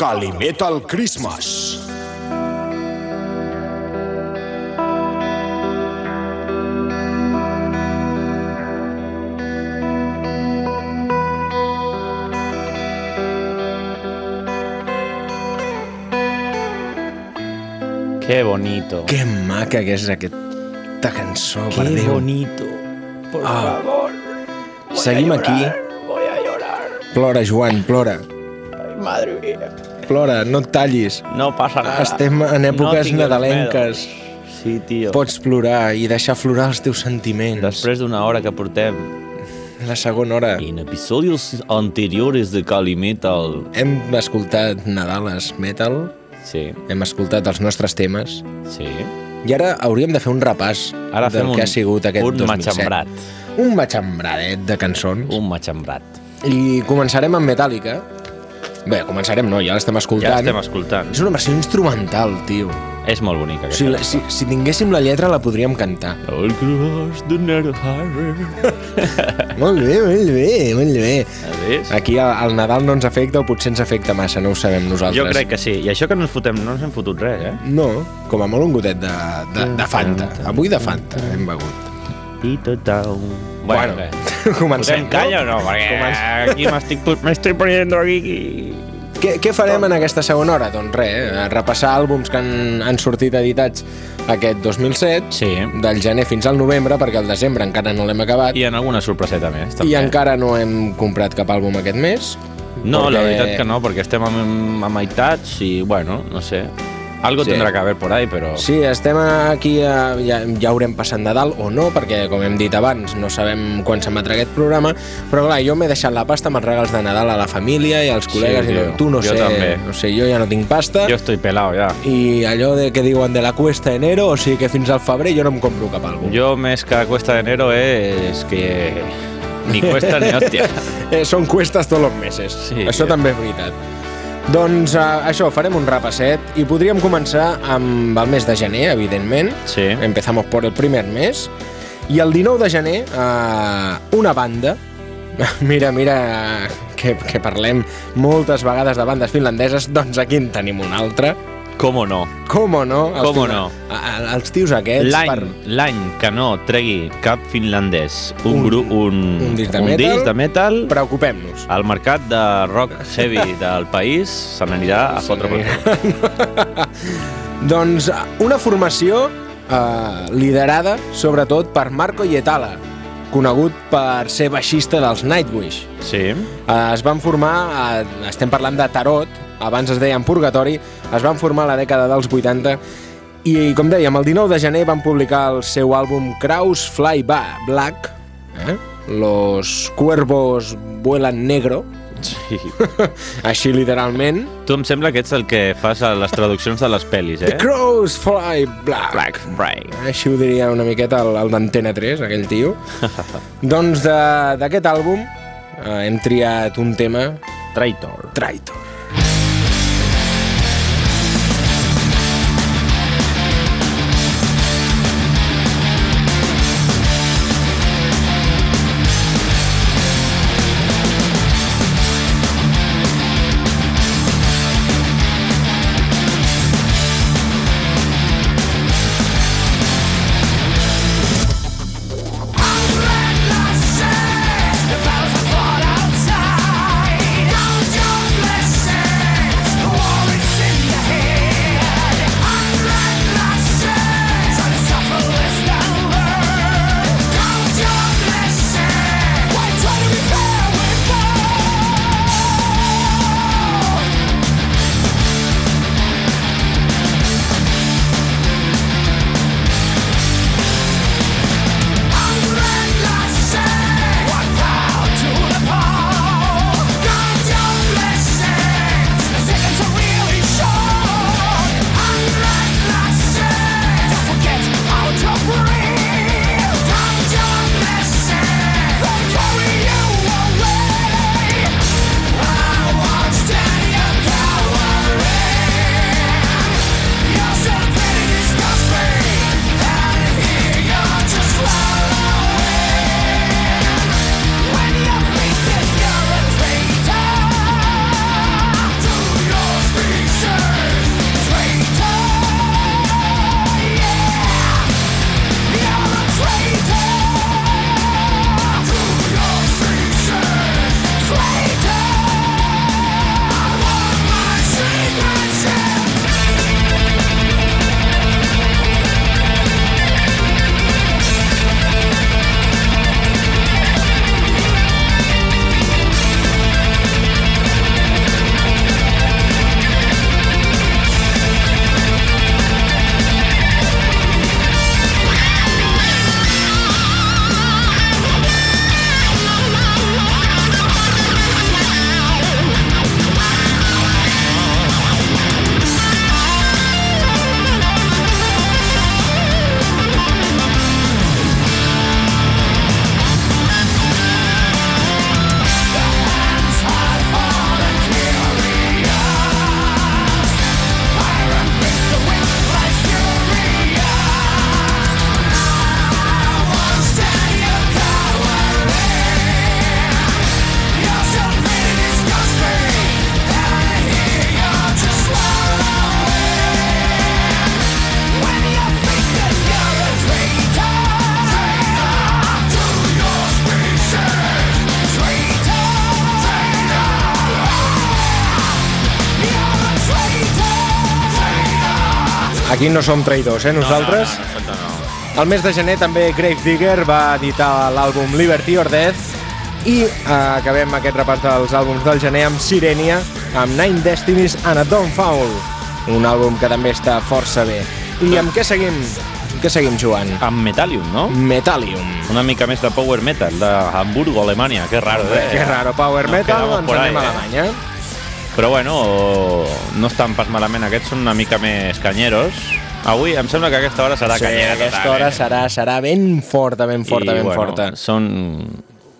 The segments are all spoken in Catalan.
Calimetal Christmas. Qué bonito. Que maca que és aquesta cançó, per Qué Déu. bonito. Por Ah. favor. Seguim aquí. Voy a llorar. Plora, Joan, plora. Ay, madre mía. Plora, no et tallis. No passa nada. Estem en èpoques tingues nadalenques. miedo. Sí, tio. Pots plorar i deixar florar els teus sentiments. Després d'una hora que portem La segona hora. en episodios anteriores de Cali Metal. Hem escoltat Nadales Metal, Sí, hem escoltat els nostres temes, sí. i ara hauríem de fer un repàs Ara del que un, ha sigut aquest un 2007. matxembrat. Un matxembradet de cançons. Un matxembrat. I començarem amb Metallica. Bé, començarem no, ja l'estem Ja escoltant. l'estem escoltant. És una versió instrumental, tio. És molt bonica sigui, la- si, si tinguéssim la lletra la podríem cantar. El crush de Nero. Molt bé, molt bé, molt bé. Aquí el, el Nadal no ens afecta o potser ens afecta massa, no ho sabem nosaltres. Jo crec que sí. I això que no ens fotem, no ens hem fotut res, eh? No, com a molt un gotet de, de, de Fanta. Avui de Fanta hem begut. I total. Bueno, què? comencem, Posem calla o no? Perquè Comencem. aquí m'estic m'estic poniendo aquí... Què, què farem en aquesta segona hora? Doncs res, eh, repassar àlbums que han, han sortit editats aquest 2007, Sí. del gener fins al novembre, perquè al desembre encara no l'hem acabat, I en alguna sorpreseta més, també. i encara no hem comprat cap àlbum aquest mes. No, la perquè- veritat que no, perquè estem a, a meitats i, bueno, no sé. Algo Sí. tendrà que haver por ahí, però... Sí, estem aquí, a, ja, ja haurem passat Nadal o no, perquè, com hem dit abans, no sabem quan s'emetrà aquest programa, però clar, jo m'he deixat la pasta amb els regals de Nadal a la família i als Sí, col·legues, i no, tu no Jo sé, també. no sé, jo ja no tinc pasta, Jo estoy pelado ja. i allò de que diuen de la cuesta enero, o sigui que fins al febrer jo no em compro cap àlbum. Jo més que cuesta de enero és que ni cuesta ni hòstia. Eh, són cuestes tots els mesos. Sí, això tio. també és veritat. Doncs eh, això, farem un repasset i podríem començar amb el mes de gener, evidentment. Sí. Empezamos por el primer mes. I el 19 de gener, eh, una banda... Mira, mira, que, que parlem moltes vegades de bandes finlandeses, doncs aquí en tenim una altra. Com no? Com no? Els Com finla- no? a- a- Els tios aquests... L'any l'any que no tregui cap finlandès un, Un- grup, un, un disc de un metal. disc de metal Preocupem-nos. al mercat de rock heavy del país se n'anirà a fotre per cul. Doncs una formació eh, liderada sobretot per Marco Ietala, conegut per ser baixista dels Nightwish. Sí. Eh, es van formar, eh, estem parlant de Tarot, abans es deien Purgatori, es van formar a la dècada dels 80 i, com dèiem, el 19 de gener van publicar el seu àlbum Kraus Fly ba Black, eh? Los cuervos vuelan negro, sí. així literalment. Tu em sembla que ets el que fas a les traduccions de les pel·lis, The eh? crows fly black. Black, right. Així ho diria una miqueta el, el d'Antena 3, aquell tio. doncs de- d'aquest àlbum eh, hem triat un tema, Traitor. Traitor. Aquí no som traïdors, eh, nosaltres. No, no, no, no. El mes de gener també Gravedigger va editar l'àlbum Liberty or Death i eh, acabem aquest repàs dels àlbums del gener amb Sirenia, amb Nine Destinies and a Dawnfall, un àlbum que també està força bé. I amb què seguim? Què seguim jugant? Amb Metallium, no? Metallium. Una mica més de power metal, de Hamburgo, Alemanya. Que raro, eh? Que raro, Power Nos Metal, ens por anem ahí, a eh? Però bueno, no estan pas malament. Aquests són una mica més canyeros. Avui em sembla que aquesta hora serà Sí, canyera aquesta total, hora eh? serà, serà ben forta, ben forta, I, ben bueno, forta. Són...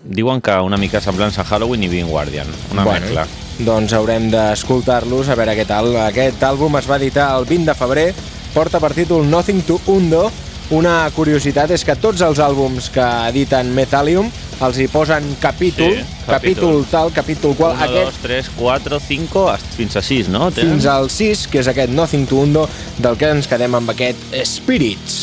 Diuen que una mica semblants a Halloween i Being Guardian. Una Bueno, mescla. Doncs haurem d'escoltar-los, a veure què tal. Aquest àlbum es va editar el 20 de febrer, porta per títol Nothing to Undo. Una curiositat és que tots els àlbums que editen Metallium els hi posen capítol, Sí, capítol, capítol. tal, capítol qual, 1, aquest 2, 3, 4, 5, fins a 6, no? Tenen? fins al 6, que és aquest Nothing to Undo, del que ens quedem amb aquest Spirits.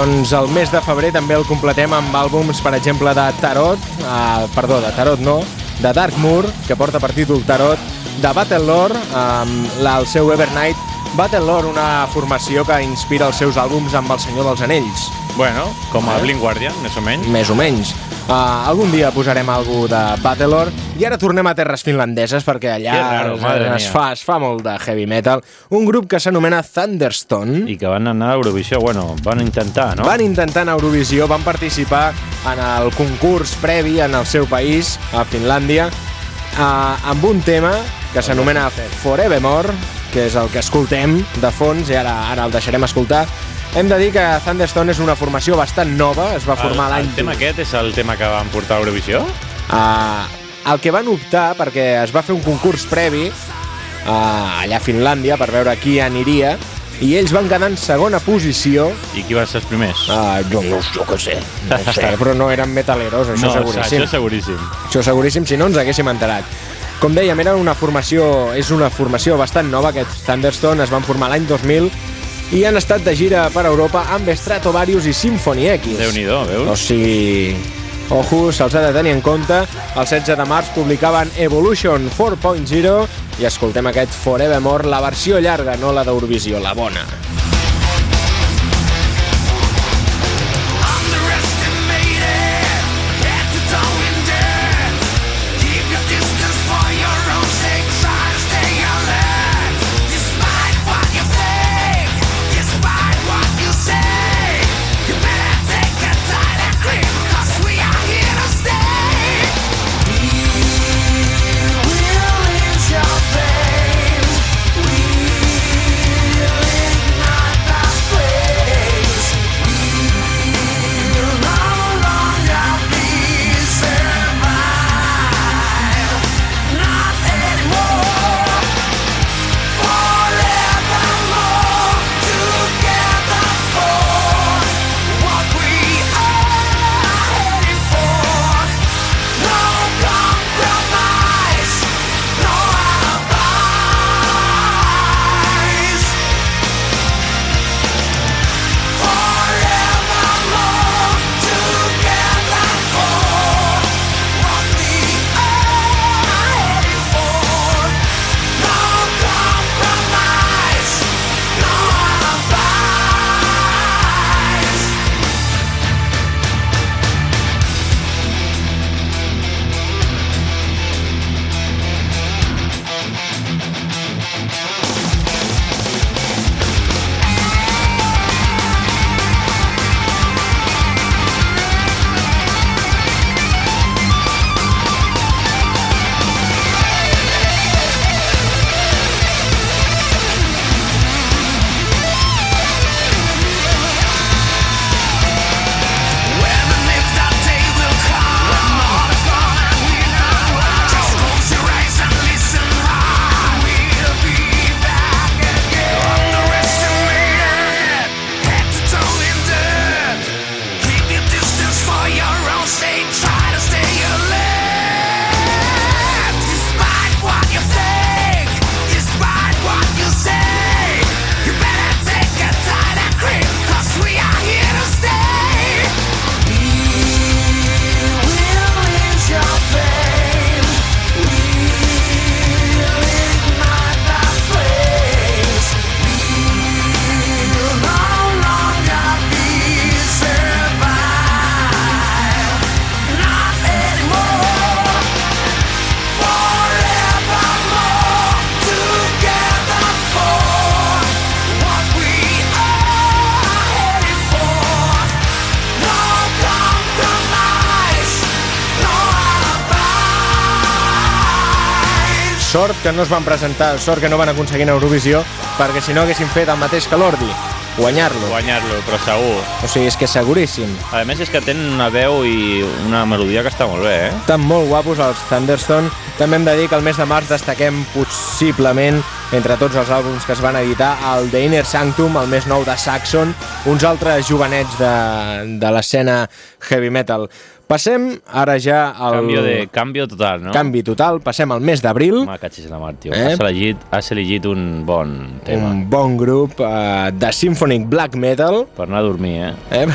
Doncs el mes de febrer també el completem amb àlbums, per exemple, de Tarot, eh, perdó, de Tarot no, de Darkmoor, que porta per títol Tarot, de Battlelore, amb la, el seu Evernight, Battlelore, una formació que inspira els seus àlbums amb El Senyor dels Anells, Bueno, com a Eh? Blink Guardian, més o menys. més o menys. Uh, algun dia posarem algú de Battlelore i ara tornem a terres finlandeses perquè allà raro, es, es, fa, es fa molt de heavy metal. Un grup que s'anomena Thunderstone. I que van anar a Eurovisió, bueno, van intentar, no? Van intentar anar a Eurovisió, van participar en el concurs previ en el seu país, a Finlàndia, uh, amb un tema que s'anomena Forevermore, que és el que escoltem de fons, i ara, ara el deixarem escoltar. Hem de dir que Thunderstone és una formació bastant nova, es va formar l'any... el tema aquest és el tema que van portar a Eurovisió? Uh, el que van optar, perquè es va fer un concurs previ uh, allà a Finlàndia per veure qui aniria, i ells van quedar en segona posició. I qui van ser els primers? Uh, jo no jo què sé, no sé, però no eren metaleros, això no, seguríssim. això seguríssim. Això seguríssim, si no ens haguéssim enterat. Com dèiem, era una formació, és una formació bastant nova, aquests Thunderstone es van formar l'any 2000 i han estat de gira per Europa amb Stratovarius i Symphony X. Déu-n'hi-do, veus? O sigui, ojo, se'ls ha de tenir en compte. El 16 de març publicaven Evolution 4.0 i escoltem aquest Forevermore, la versió llarga, no la d'Eurovisió, la bona. Sort que no es van presentar, sort que no van aconseguir en Eurovisió, perquè si no haguessin fet el mateix que l'Ordi, guanyar-lo. Guanyar-lo, però segur. O sigui, és que seguríssim. A més, és que tenen una veu i una melodia que està molt bé, eh? Estan molt guapos els Thunderstone. També hem de dir que el mes de març destaquem possiblement, entre tots els àlbums que es van editar, el The Inner Sanctum, el més nou de Saxon, uns altres jovenets de, de l'escena heavy metal. Passem ara ja al... Canvio de canvio total, no? Canvi total, passem al mes d'abril, Home, catxis la mar, tio. Eh? Has, elegit, has elegit un bon tema. un bon grup eh, de symphonic black metal, Per anar a dormir, eh? eh?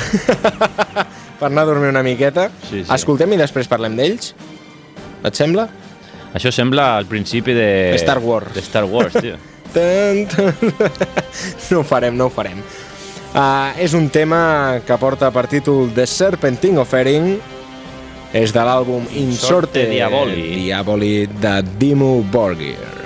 per anar a dormir una miqueta. Sí, sí. Escoltem i després parlem d'ells. Et sembla? Això sembla al principi de... Star Wars. De Star Wars, tio. Tan, tan. No ho farem, no ho farem. Uh, és un tema que porta per títol The Serpentine Offering. És de l'àlbum In Sorte Sorte Diaboli. Diaboli de Dimmu Borgir.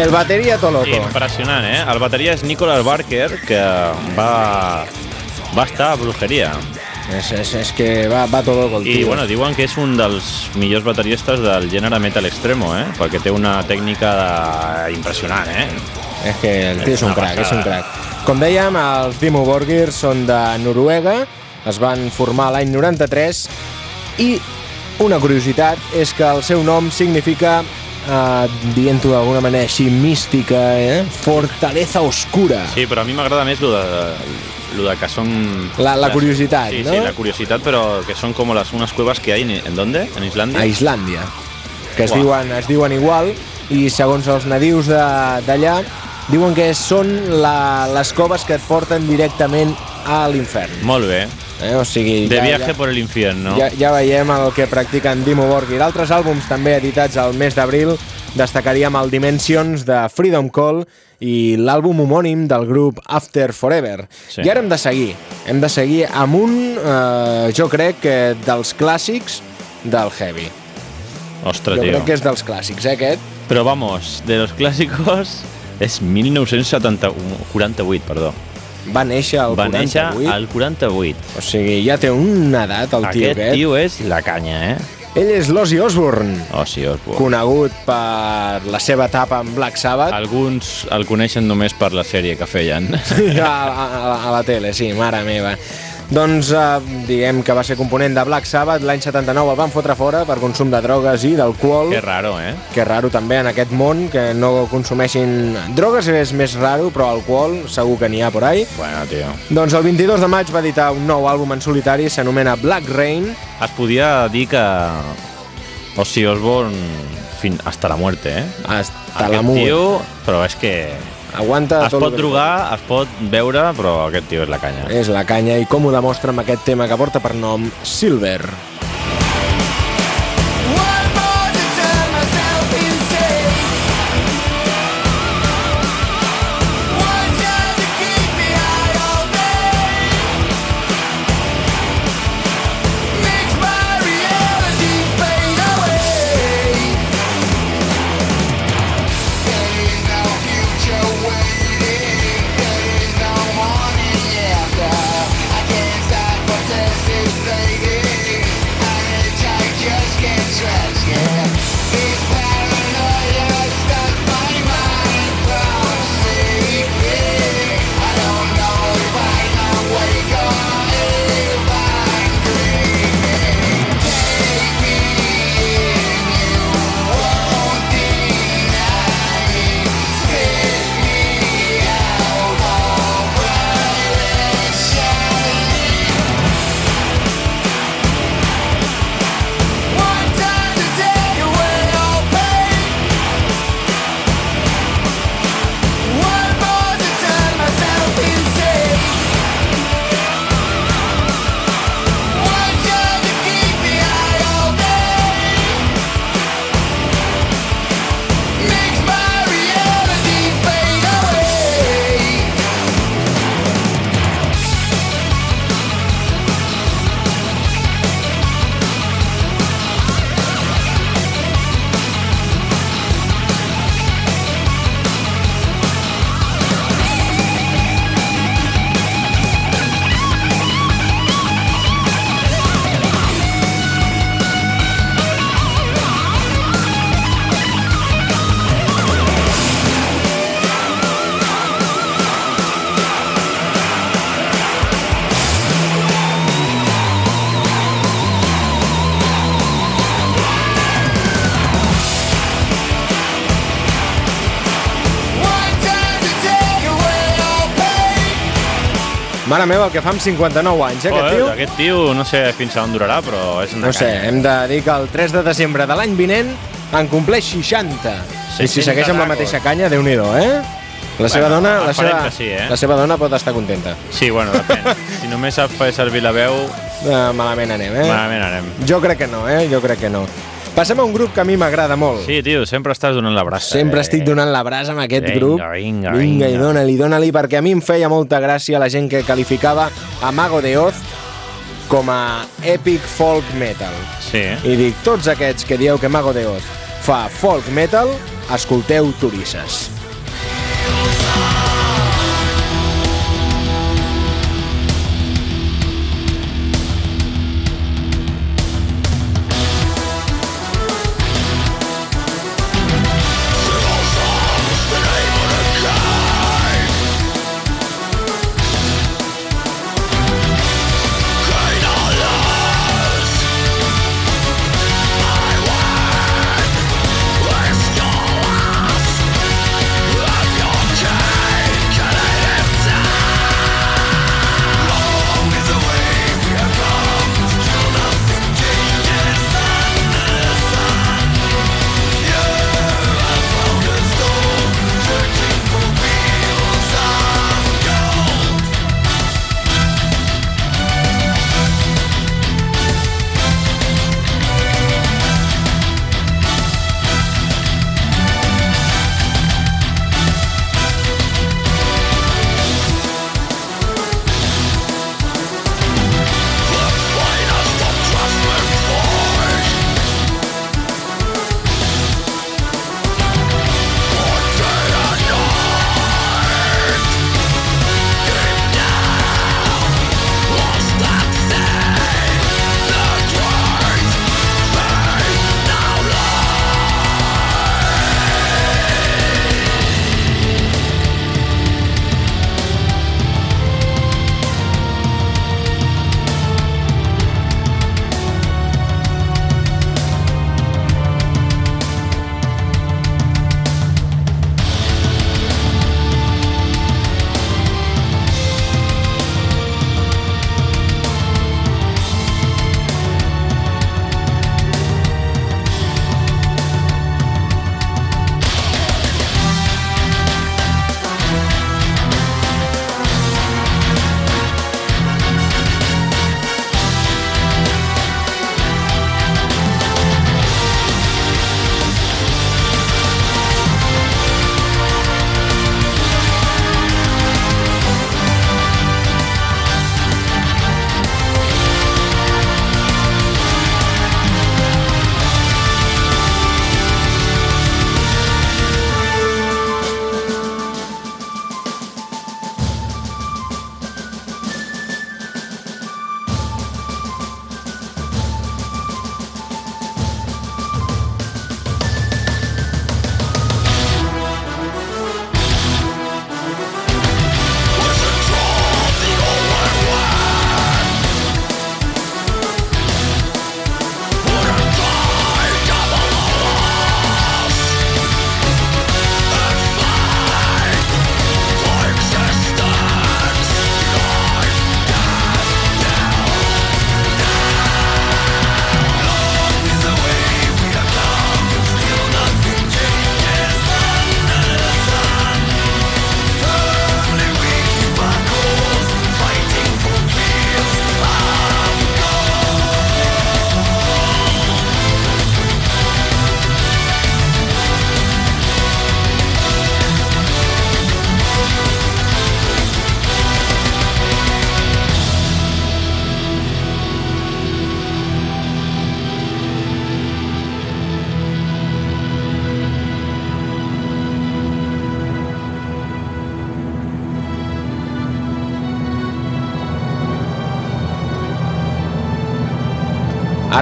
El bateria Toloco. Impressionant, eh? El bateria és Nicholas Barker, que va, va estar a brujeria. És, és, és que va, va Toloco el I, tio. bueno, diuen que és un dels millors bateristes del gènere metal extremo, eh? Perquè té una tècnica de... impressionant, eh? És que el tio és un una crac, és un crac. Com dèiem, els Dimo Borgir són de Noruega, es van formar l'any 93 i una curiositat és que el seu nom significa, eh, dient-ho d'alguna manera així mística, eh? fortaleza oscura. Sí, però a mi m'agrada més lo de, lo de que són... La- la les- curiositat, sí, no? Sí, la curiositat, però que són com les, unes cuevas que hay en, ¿en dónde? ¿En Islandia? a Islàndia, que es Uau. diuen, es diuen igual, i segons els nadius d'allà, diuen que són la, les coves que et porten directament a l'infern. Molt bé. Eh? O sigui, De ja, viaje ja, por el infierno. ja, ja veiem el que practiquen Dimo Borgir. Altres àlbums també editats al mes d'abril destacaríem el Dimensions de Freedom Call i l'àlbum homònim del grup After Forever. Sí. I ara hem de seguir. Hem de seguir amb un, eh, jo crec, que dels clàssics del heavy. Ostres, Jo tio. crec que és dels clàssics, eh, aquest? Però vamos, de los clásicos és 1948, perdó. Va néixer al Va 48. néixer al 48. O sigui, ja té una edat el tio Aquest aquest. tio és la canya, eh? Ell és l'Ozzy Osbourne, sí, Osborne. conegut per la seva etapa amb Black Sabbath. Alguns el coneixen només per la sèrie que feien. a, a, a la tele, sí, mare meva. Doncs eh, diguem que va ser component de Black Sabbath, l'any 79 el van fotre fora per consum de drogues i d'alcohol. Que raro, eh? Que raro també en aquest món, que no consumeixin... Drogues és més raro, però alcohol segur que n'hi ha por ahí. Bueno, tio. Doncs el 22 de maig va editar un nou àlbum en solitari, s'anomena Black Rain. Es podia dir que Ozzy Osbourne fin, hasta la muerte, eh? Hasta Aquest l'amunt. tio, però és que Aguanta es tot pot drogar, es pot beure, però aquest tio és la canya. És la canya i com ho demostra amb aquest tema que porta per nom Silver. Mare meva, el que fa amb 59 anys, eh, aquest Joder, tio? aquest tio no sé fins a on durarà, però és una No sé, canya. hem de dir que el 3 de desembre de l'any vinent en compleix 60. I si 60 segueix amb la mateixa canya, déu nhi eh? La seva, Bueno, dona, la, seva, sí, eh? la seva dona pot estar contenta. Sí, bueno, depèn. si només sap fer servir la veu, Uh, malament anem, eh? malament anem. Jo crec que no, eh? Jo crec que no. Passem a un grup que a mi m'agrada molt. Sí, tio, sempre estàs donant la braça. Sempre eh? estic donant la brasa amb aquest Vinga, grup. vinga, vinga i vinga. dóna-li, dóna-li, perquè a mi em feia molta gràcia la gent que qualificava a Mago de Oz com a epic folk metal. Sí. I dic, tots aquests que dieu que Mago de Oz fa folk metal, escolteu Turisses.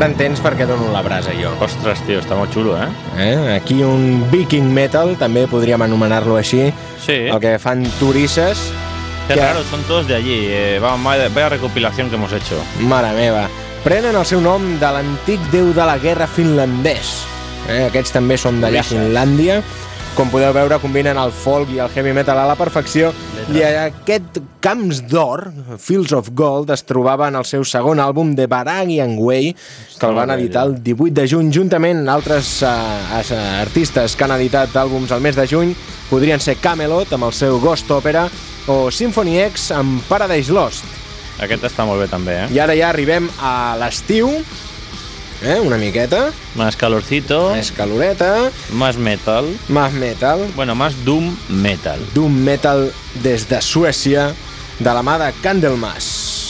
Entens per què dono la brasa jo. Ostres, tio, està molt xulo, eh? Eh? Aquí un viking metal, també podríem anomenar-lo així, Sí. el que fan turisses. Qué que- raro, son todos de allí. Eh, vamos, vaya, recopilación que hemos hecho. Mare meva. Prenen el seu nom de l'antic déu de la guerra finlandès. Eh? Aquests també són d'allà. Finlàndia. Com podeu veure, combinen el folk i el heavy metal a la perfecció. I aquest Camps d'Or, Fields of Gold, es trobava en el seu segon àlbum de Barang and Way, que el van editar el 18 de juny, juntament amb altres uh, artistes que han editat àlbums al mes de juny. Podrien ser Camelot, amb el seu Ghost Opera, o Symphony X amb Paradise Lost. Aquest està molt bé també, eh? I ara ja arribem a l'estiu, eh? una miqueta, Más calorcito, més caloreta, más metal. más metal, Bueno, más doom metal. doom metal des de Suècia, de la mà de Candlemas.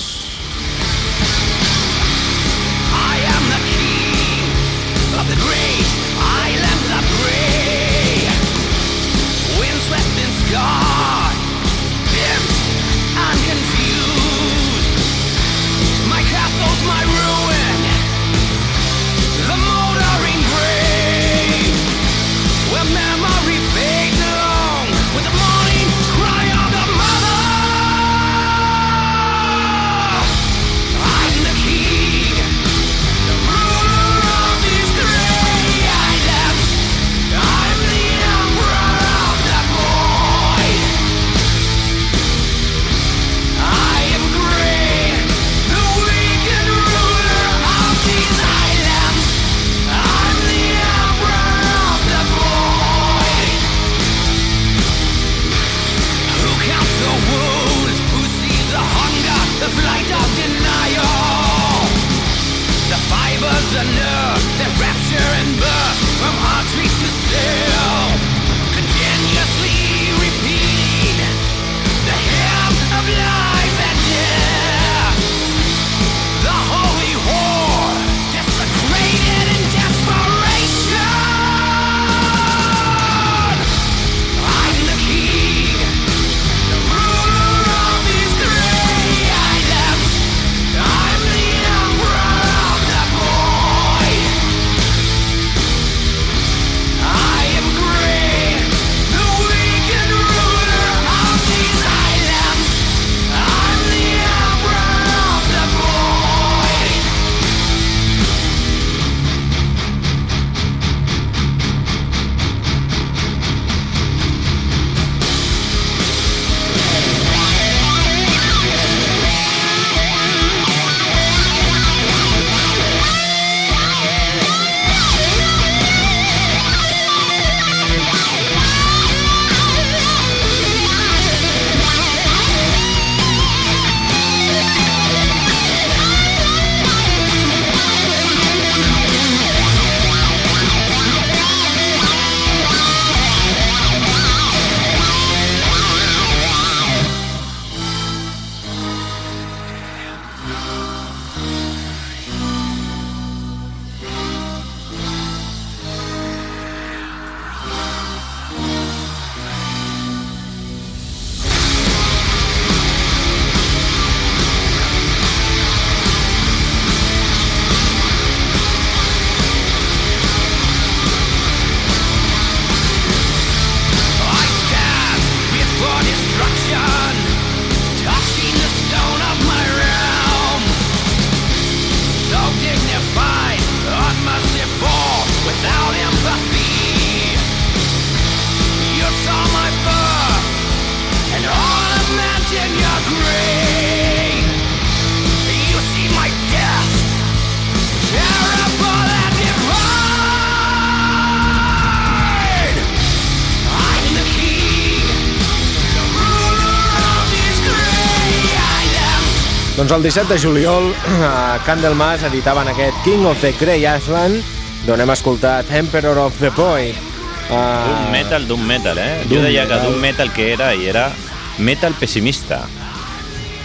Doncs el 17 de juliol a Candlemas editaven aquest King of the Grey Island d'on hem escoltat Emperor of the. Doom Uh, metal, Doom metal, eh? Doom jo deia que metal. Doom metal que era, i era metal pessimista.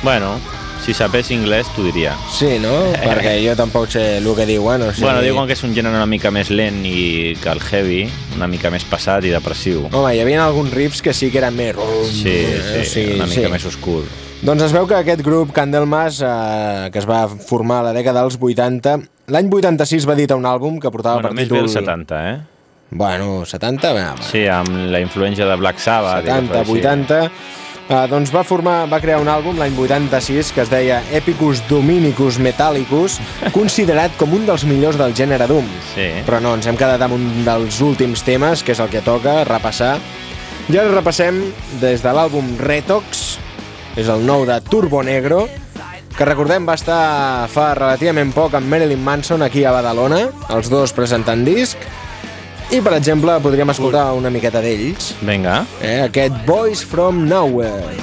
Bueno, si sapés anglès t'ho diria. Sí, no? Perquè jo tampoc sé el que diuen. O sigui... Bueno, diuen que és un gènere una mica més lent i que el heavy, una mica més passat i depressiu. Home, hi havia alguns riffs que sí que eren més... Sí, eh, sí, una mica més oscur. Doncs es veu que aquest grup, Candlemas, eh, que es va formar a la dècada dels 80, l'any 86 va editar un àlbum que portava Bueno, per més bé títol... el 70, eh? Bueno, 70? Va, va. Sí, amb la influència de Black Sabbath. i 70, coses així. 80... Uh, doncs va formar, va crear un àlbum l'any 86 que es deia Epicus Dominicus Metallicus, considerat com un dels millors del gènere Doom. Sí. Però no, ens hem quedat amb un dels últims temes, que és el que toca, repassar. I ara repassem des de l'àlbum Retox, és el nou de Turbo Negro, que recordem va estar fa relativament poc amb Marilyn Manson aquí a Badalona, els dos presentant disc, i per exemple podríem escoltar una miqueta d'ells, Vinga. eh, aquest Boys From Nowhere.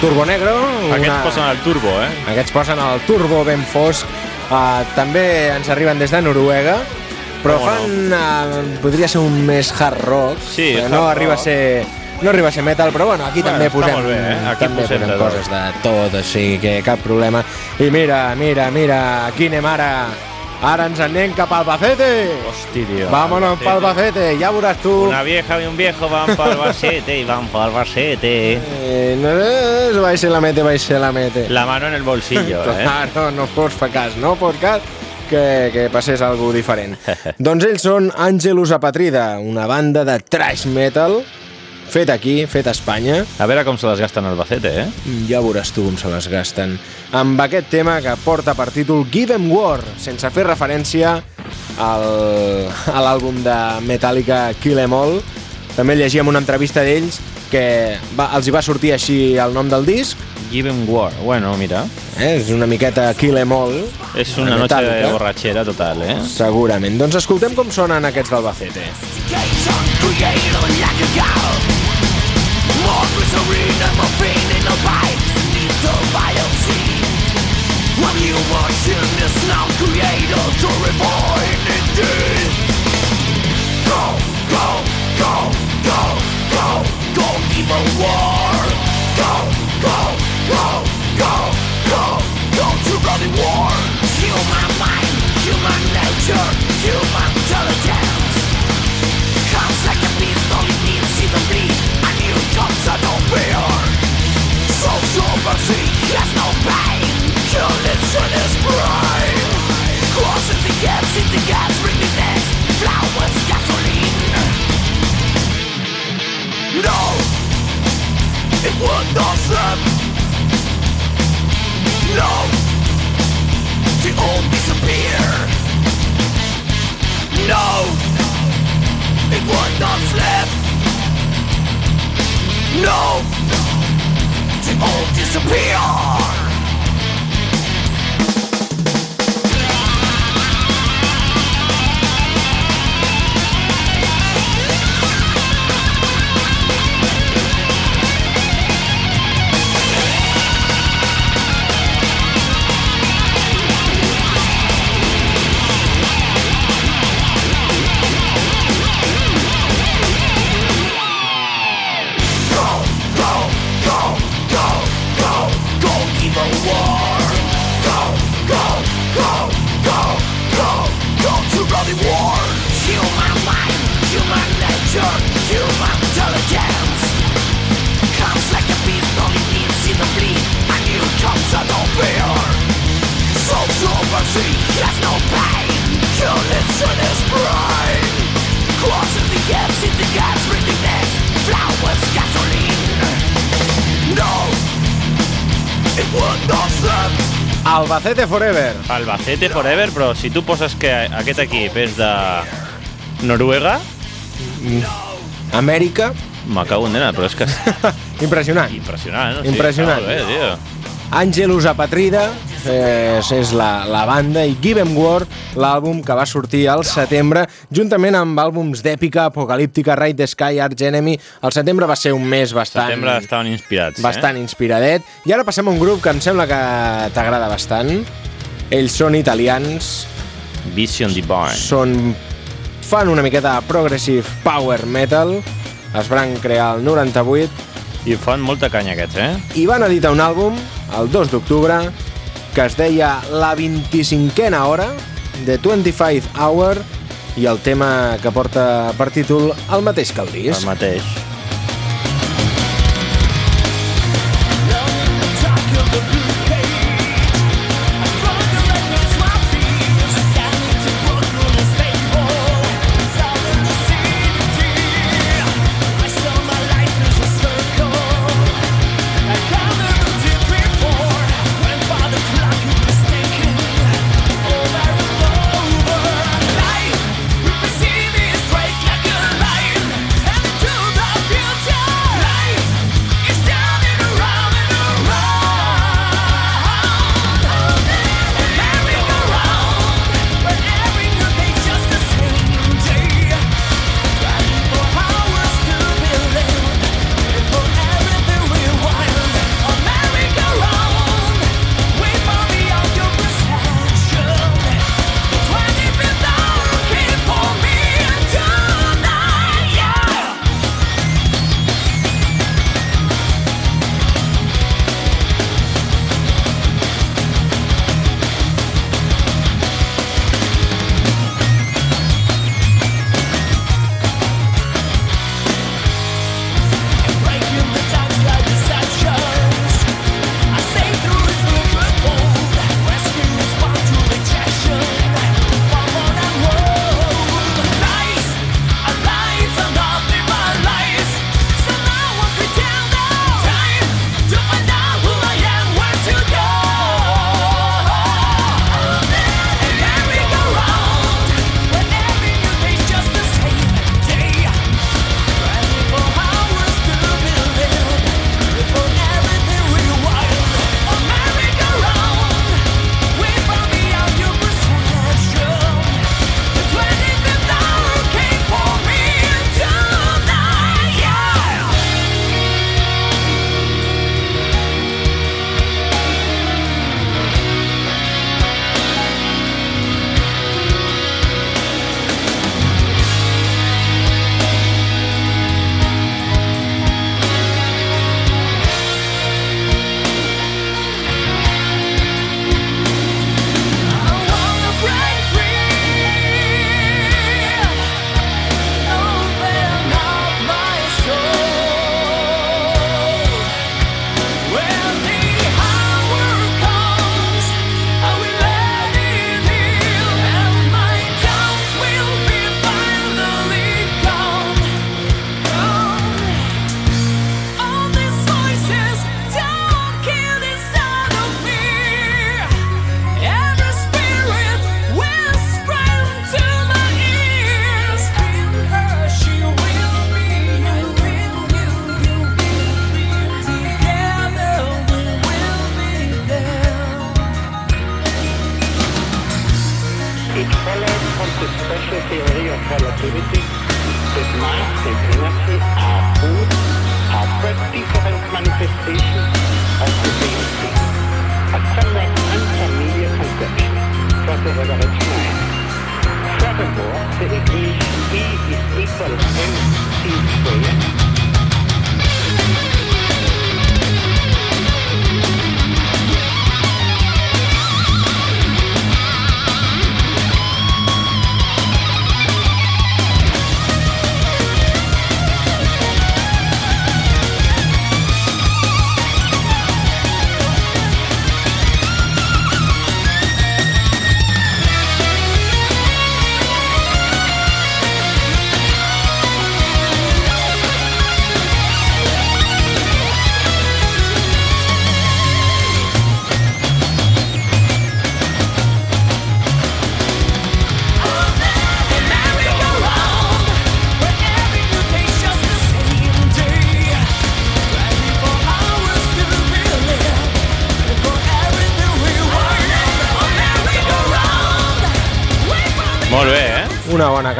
Turbo Negro, Aquests posen el turbo, eh? Aquests posen el turbo ben fosc. Uh, també ens arriben des de Noruega, però Com fan... Uh, podria ser un més hard rock. Sí, eh, hard no arriba a rock. ser no arriba a ser metal, però bueno, aquí Bueno, també posem, bé, eh? Aquí també posem posem de coses de tot, així que cap problema. I mira, mira, mira, aquí anem ara. Ara ens anem cap a Albacete. Hosti, tio. Vámonos pa Albacete, ja veuràs tu. Una vieja y un viejo van para Albacete y van para Albacete. Eh, no, eh, vai ser la mete, vai ser la mete. La mano en el bolsillo, eh? Claro, no fos fa cas, no fos cas que, que passés algú diferent. doncs ells són Angelus Apatrida, una banda de trash metal fet aquí, fet a Espanya. A veure com se les gasten a Albacete, eh? Ja veuràs tu com se les gasten. Amb aquest tema que porta per títol Give 'em War, sense fer referència al, a l'àlbum de Metallica Kill 'em All. També llegíem una entrevista d'ells que va, els hi va sortir així el nom del disc. Give 'em war. Bueno, mira, Eh? És una miqueta Kill 'em All. és una noche de borratxera total, eh? Segurament. Doncs escoltem com sonen aquests d'Albacete. Creator like a god. human intelligence. Comes like a beast, all it needs is a bleed fear. Social mercy has no pain. In his brain. Crossing the gaps, in the gaps, bringing next. Flowers, No, the old disappear. Mercy has no pain. Kill its in his brain. Crossing the gaps, in the reading. Flowers, gasoline. No, it would not slip. Albacete Forever. Albacete Forever, però si tu poses que aquest equip és de Noruega, Amèrica. me cago en nena, però és que Impressionant. impressionant. No? Impressionant. Sí, bé, tio. Angelus Apatrida eh, és la, la banda i Give 'em War, l'àlbum que va sortir al setembre, juntament amb àlbums d'èpica, apocalíptica, Ride the Sky, Arch Enemy. El setembre va ser un mes bastant, Setembre estaven inspirats, bastant eh? inspiradet. I ara passem a un grup que em sembla que t'agrada bastant. Ells són italians, Vision Divine. són fan una miqueta de progressive power metal, es van crear el 98 I fan molta canya aquests, eh? i van editar un àlbum el 2 d'octubre que es deia La 25a hora de 25 Hour i el tema que porta per títol el mateix que el El disc. mateix. the E is equal MC squared.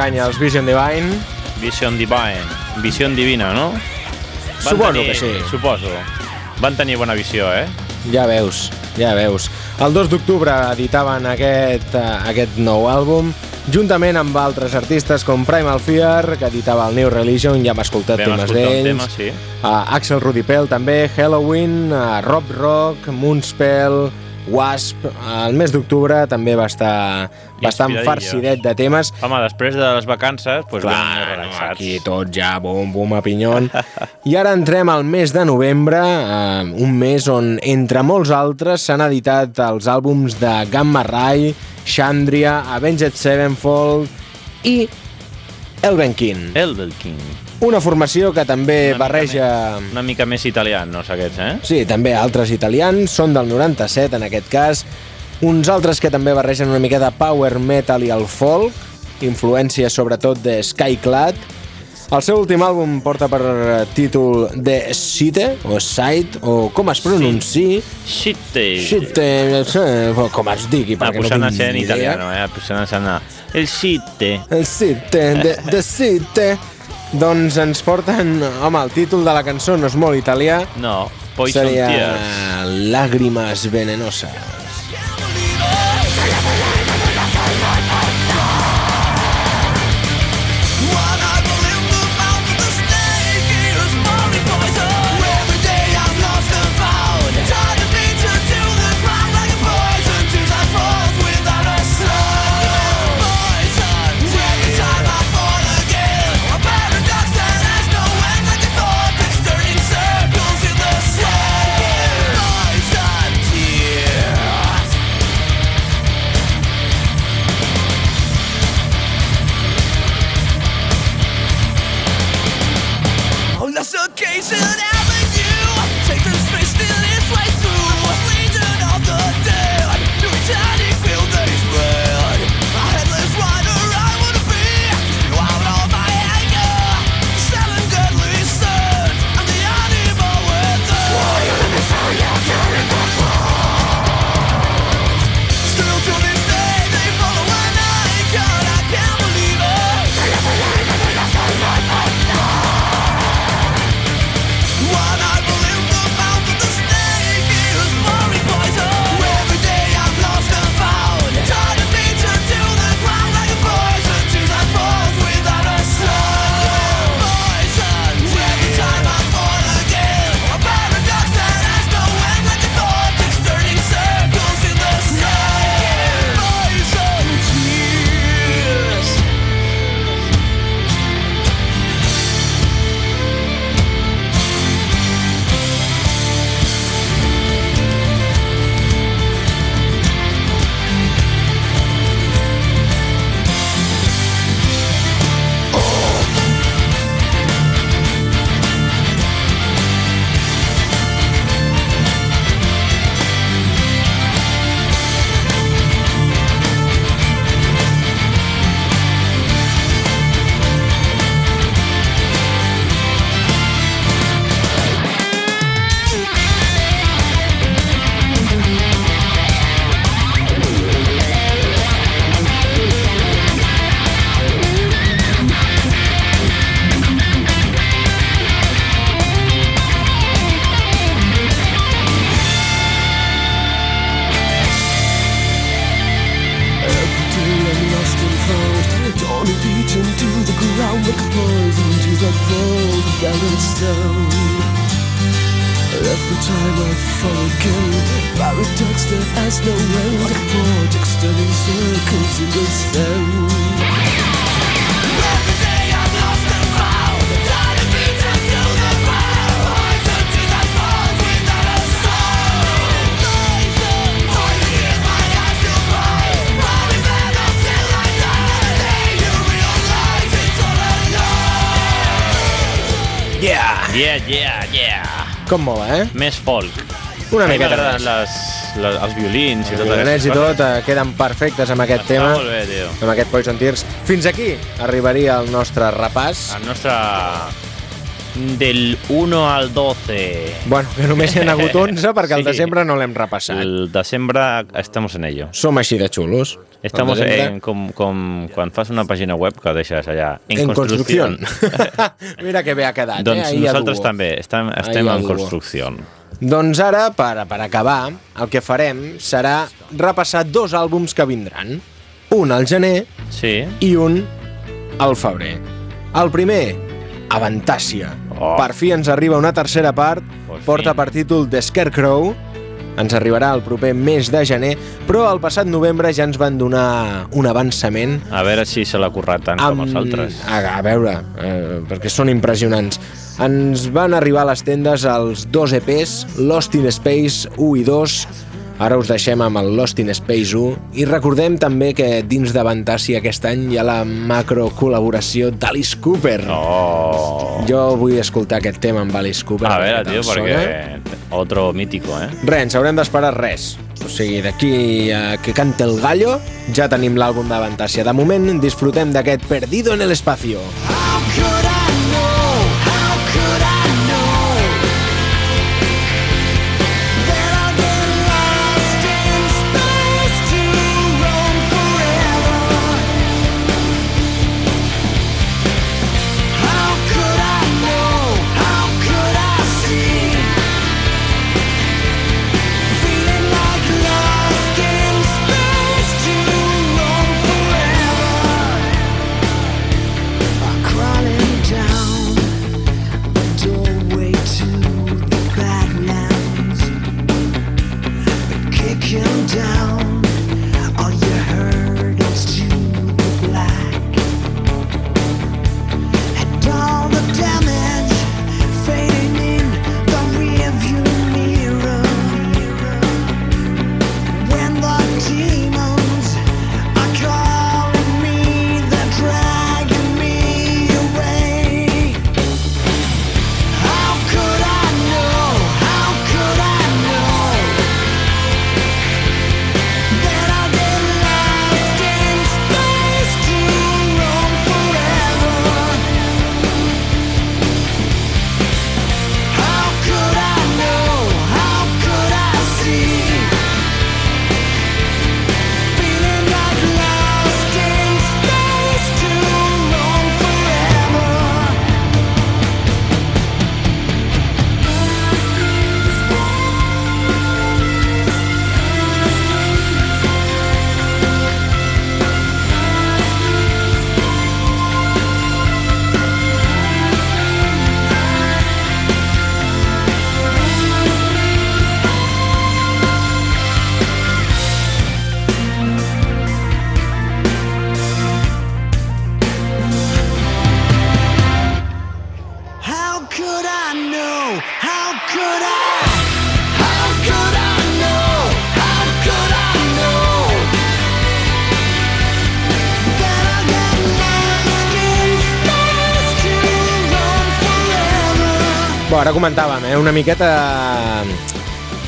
Canya, els Vision Divine. Vision Divine. Visió divina, no? Van Suposo que sí. Suposo. Van tenir bona visió, eh? Ja veus, ja veus. El 2 d'octubre editaven aquest, eh, aquest nou àlbum, juntament amb altres artistes com Primal Fear, que editava el New Religion, ja hem escoltat Vam temes d'ells. tema, sí. Uh, Axel Rudipel també, Halloween, uh, Rob Rock, Moonspell, Wasp. El mes d'octubre també va estar bastant farcidet de temes. Home, després de les vacances, doncs Clar, vam no, relaxats. aquí tot ja, bum, bum, a pinyon. I ara entrem al mes de novembre, eh, un mes on, entre molts altres, s'han editat els àlbums de Gamma Ray, Chandria, Avenged Sevenfold i Elven King. Elven King. Una formació que també Una mica barreja... Una mica més italians, aquests, eh? Sí, també altres italians, són del 97 en aquest cas, uns altres que també barregen una miqueta power metal i el folk, influència sobretot de Skyclad. El seu últim àlbum porta per títol The Site, o Site, o com es pronunciï. Shite. Site, eh, com es digui, perquè no tinc ni idea. italiano, eh? Posant accent... El Shite. El Site, The, the Site. Doncs ens porten... Home, el títol de la cançó no és molt italià, No, Poison seria Tears. Lágrimas venenosas. Com mola, eh? Més folk. Una A mi miqueta m'agraden més. les, les, els violins i Els tot violonets i tot eh, queden perfectes amb aquest Està tema, molt bé, tio. amb aquest Poison Tears. Fins aquí arribaria el nostre repàs. El nostre... Del 1 al 12. Bueno, que només hi ha hagut 11 perquè el Sí. desembre no l'hem repassat. El desembre estamos en ello. Som així de xulos. Estamos desembre, en, com, com quan fas una pàgina web que deixes allà en, en construcció. Mira que bé ha quedat, doncs eh? Nosaltres també estem, estem en construcció. Doncs ara, per, per acabar, el que farem serà repassar dos àlbums que vindran. Un al gener Sí. i un al febrer. El primer, Avantàcia. Oh. Per fi ens arriba una tercera part, Por porta fin. per títol The Scarecrow, ens arribarà el proper mes de gener, però el passat novembre ja ens van donar un avançament A veure si se l'ha currat tant com els altres. A, a veure, eh, perquè són impressionants. Ens van arribar a les tendes els dos EPs, Lost in Space 1 i 2. Ara us deixem amb el Lost in Space 1 i recordem també que dins de Fantàcia aquest any hi ha la macro col·laboració d'Alice Cooper. Oh. Jo vull escoltar aquest tema amb Alice Cooper. A veure, tio, perquè... Otro mítico, eh? Res, ens haurem d'esperar res. O sigui, d'aquí a que cante el gallo, ja tenim l'àlbum de Fantàcia. De moment, disfrutem d'aquest Perdido en el Espacio. How could looking down. Comentàvem, eh? Una miqueta...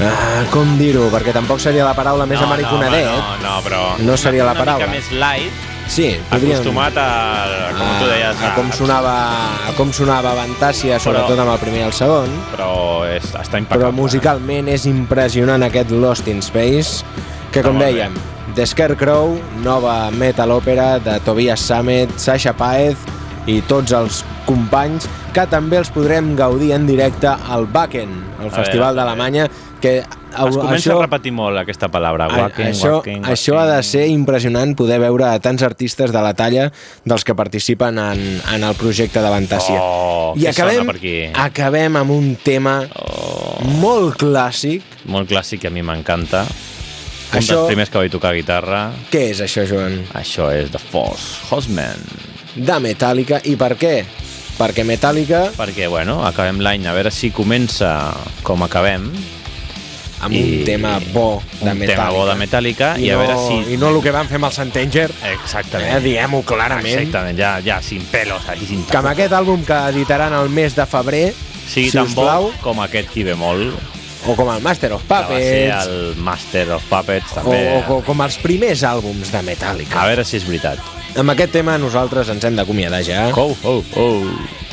Ah, com dir-ho? Perquè tampoc seria la paraula més amariconadet. No, no, però... No seria la una paraula. mica més light, Sí, podríem... acostumat a, com tu deies, a, a com sonava a com sonava Fantàcia, sobretot amb el primer i el segon, Però és, està impecable. però musicalment és impressionant aquest Lost in Space, que com molt dèiem, The Scarecrow, nova metal òpera de Tobias Sammet, Sasha Paez i tots els companys, que també els podrem gaudir en directe al Wacken, el A Festival d'Alemanya, que Es comença a repetir molt aquesta paraula. a- Walking, això, walking, això ha de ser impressionant poder veure a tants artistes de la talla dels que participen en, en el projecte de Vantàcia. Oh, I acabem, acabem amb un tema Oh, molt clàssic. molt clàssic i a mi m'encanta. Un Això- dels primers que vaig tocar guitarra. Què és això, Joan? Això és The Force Horseman. De Metallica. I per què? Perquè Metallica, Perquè, bueno, acabem l'any, a veure si comença com acabem. amb I- un tema bo de un Metallica. tema bo de Metallica i, a no, veure si... I no el que van fer amb el Santanger, Exactament. eh, diguem-ho clarament, Exactament, ja, ja, sin pelos aquí, sin que amb aquest àlbum que editaran el mes de febrer, sigui si tan bo plau, com aquest qui bemol, o com el Master of que va ser Puppets, el Master of Puppets, o, també. o, com els primers àlbums de Metallica. A veure si és veritat. Amb aquest tema nosaltres ens hem d'acomiadar ja. Oh, oh, oh.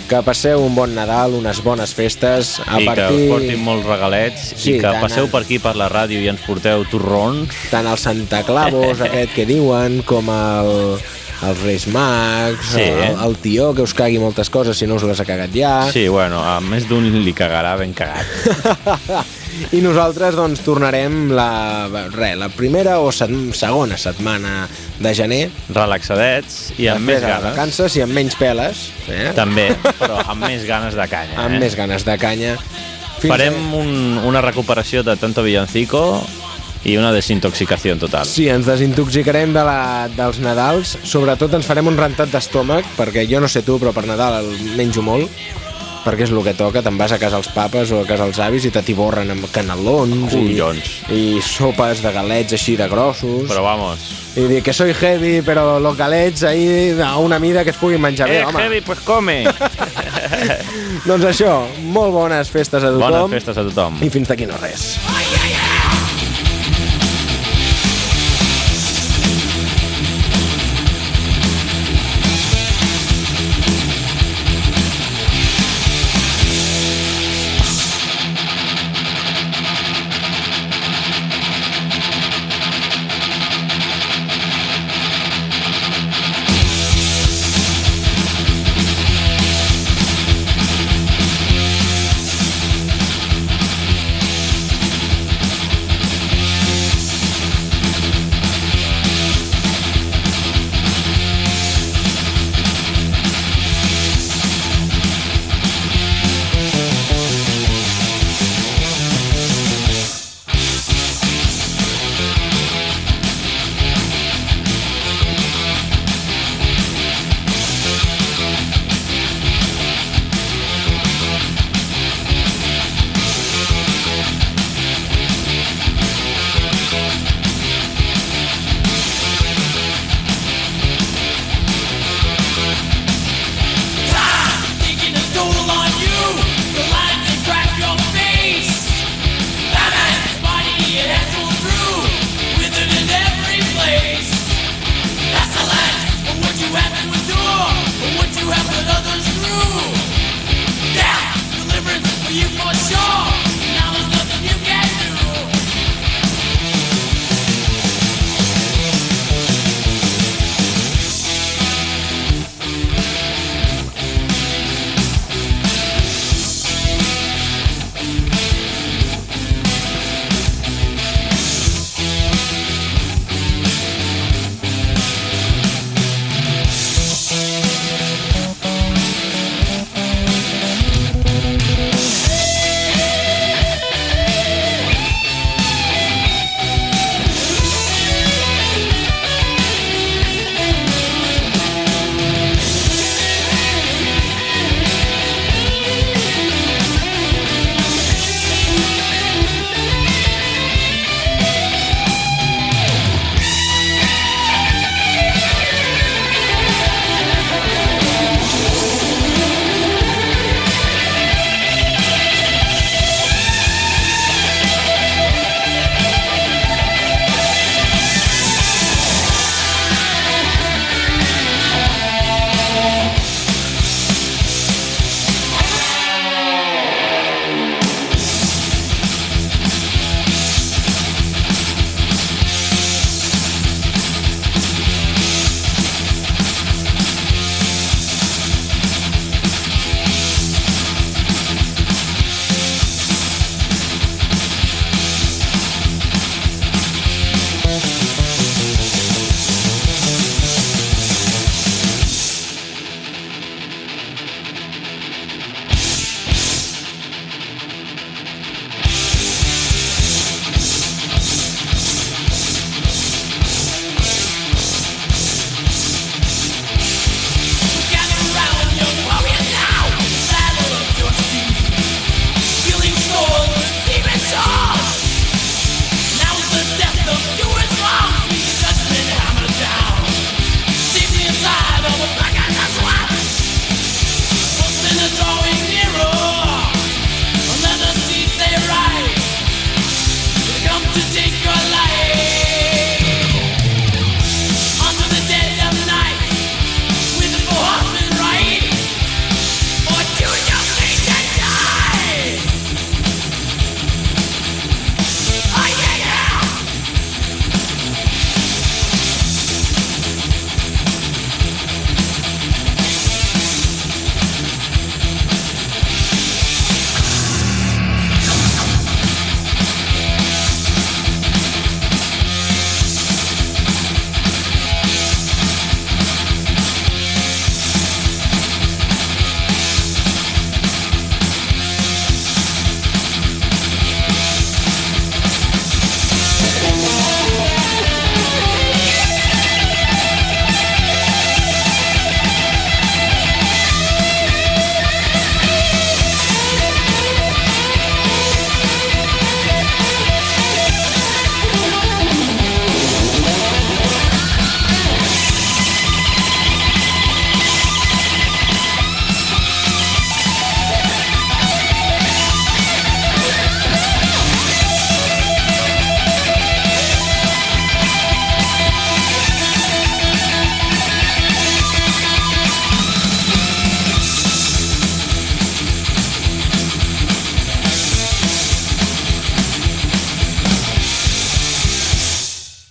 Que passeu un bon Nadal, unes bones festes. A I que partir... us portin molts regalets Sí, i que passeu eh? per aquí per la ràdio i ens porteu torrons. tant el Santa Clavos, aquest que diuen, com el, els Reis Mags, Sí, eh? el, el tió que us cagui moltes coses si no us les ha cagat ja. Sí, bueno, a més d'un li cagarà ben cagat. I nosaltres doncs tornarem la, re, la primera o set, segona setmana de gener, Relaxadets i amb més ganes. vacances i amb menys peles, eh? També, però amb més ganes de canya. amb eh? més ganes de canya. Fins Farem a... un, una recuperació de tanto villancico i una desintoxicació total. Sí, ens desintoxicarem de la, dels Nadals. Sobretot ens farem un rentat d'estómac, perquè jo no sé tu, però per Nadal el menjo molt, perquè és el que toca. Te'n vas a casa als papes o a casa als avis i t'atiborren amb canelons i, Collons. i sopes de galets així de grossos. Però vamos. I dir que soy heavy, però los galets ahí a una mida que es puguin menjar bé, Eh, home. heavy, pues come! Doncs això, molt bones festes a tothom. Bones festes a tothom. I fins d'aquí no res. Yeah.